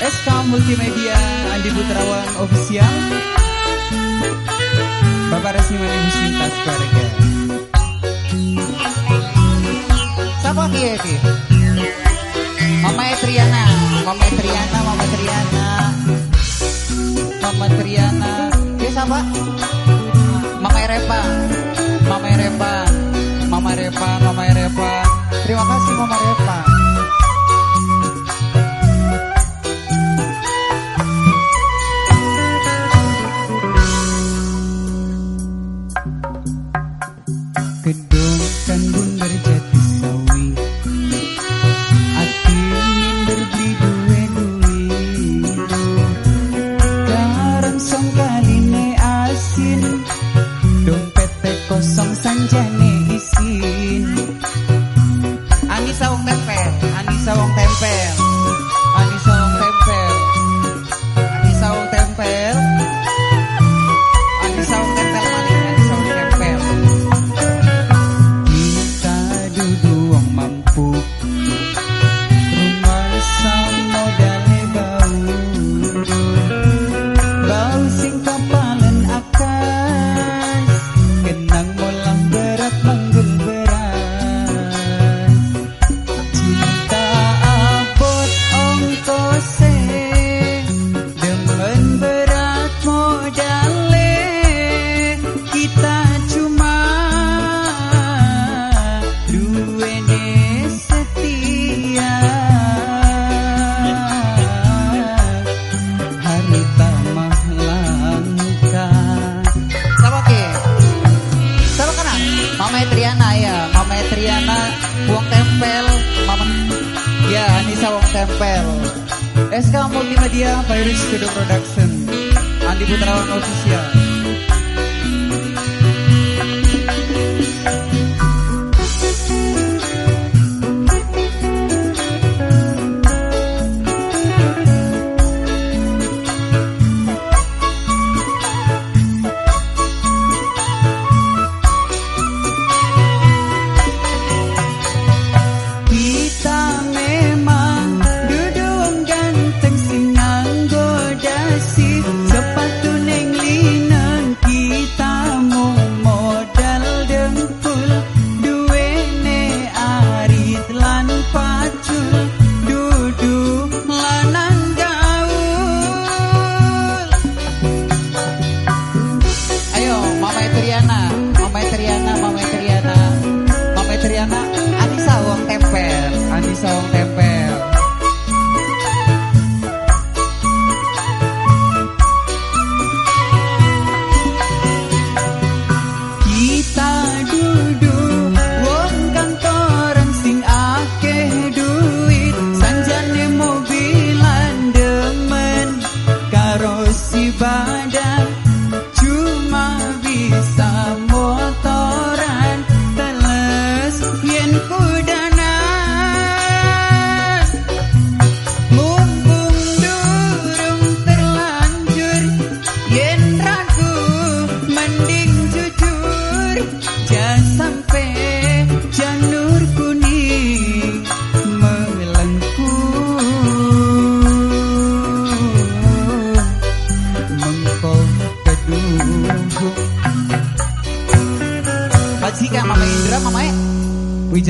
SK Multimedia Andi Putrawan Official Bapak Resmi Mani Husintas keluarga Siapa ki ki? Mama Triana, Mama Triana, Mama Triana. Mama Triana. Ki siapa? Mama Repa. Mama Repa. Mama Repa, Mama Repa. Terima kasih Mama Repa. Tempel SK Multimedia Virus Video Production. Andi Putrawan Official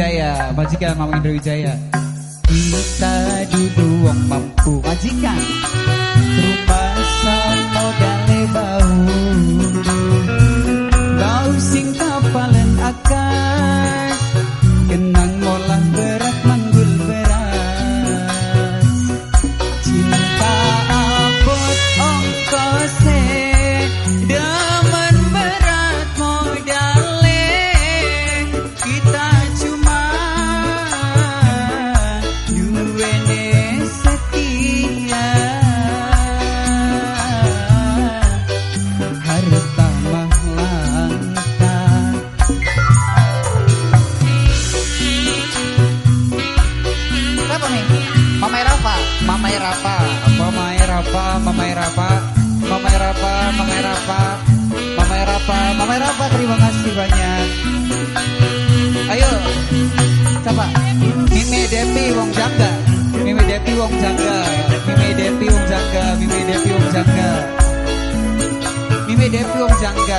Wijaya, majikan Mama Indra Wijaya. Kita duduk wong mampu majikan. Mama Rafa, Mama Rafa, Mama Rafa, Mama Rafa, Mama Rafa, Mama Rafa, Mama Rafa, Mama Rafa, terima kasih banyak. Ayo, coba. Mimi Depi Wong jaga, Mimi Depi Wong jaga, Mimi Depi Wong jaga, Mimi Depi Wong jaga, Mimi Depi Wong jaga.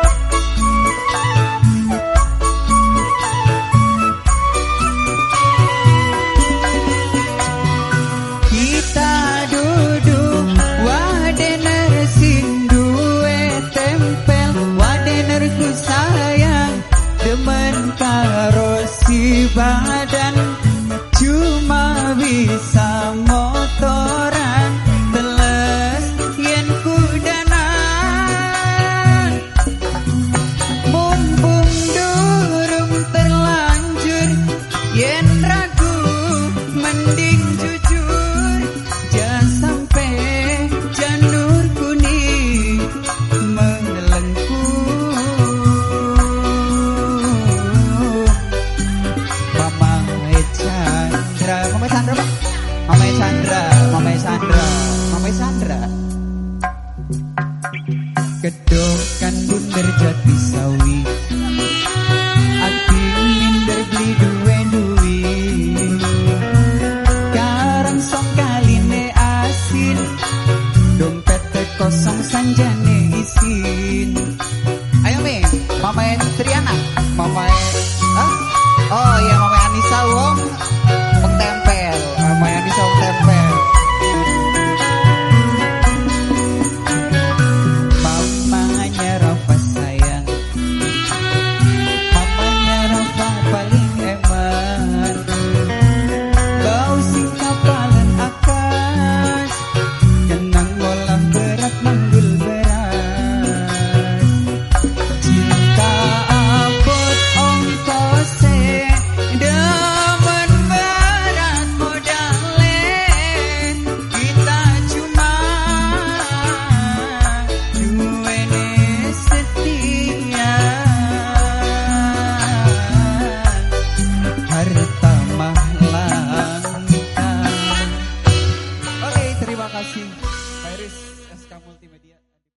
sayang demen karo si badan. Arjati sawi. Ati beli duwen duwi. Dompet kosong sanjane isin. Ayo me, mamae Triana, mamae